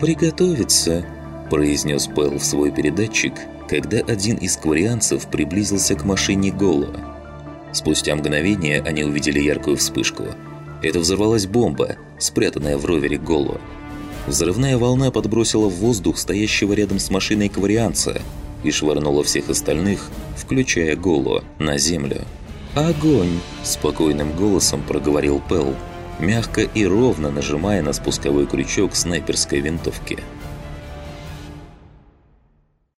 «Приготовиться», – произнес Пэл в свой передатчик, когда один из кварианцев приблизился к машине Голо. Спустя мгновение они увидели яркую вспышку. Это взорвалась бомба, спрятанная в ровере Голо. Взрывная волна подбросила в воздух стоящего рядом с машиной кварианца и швырнула всех остальных, включая Голо, на землю. «Огонь!» – спокойным голосом проговорил Пэл, мягко и ровно нажимая на спусковой крючок снайперской винтовки –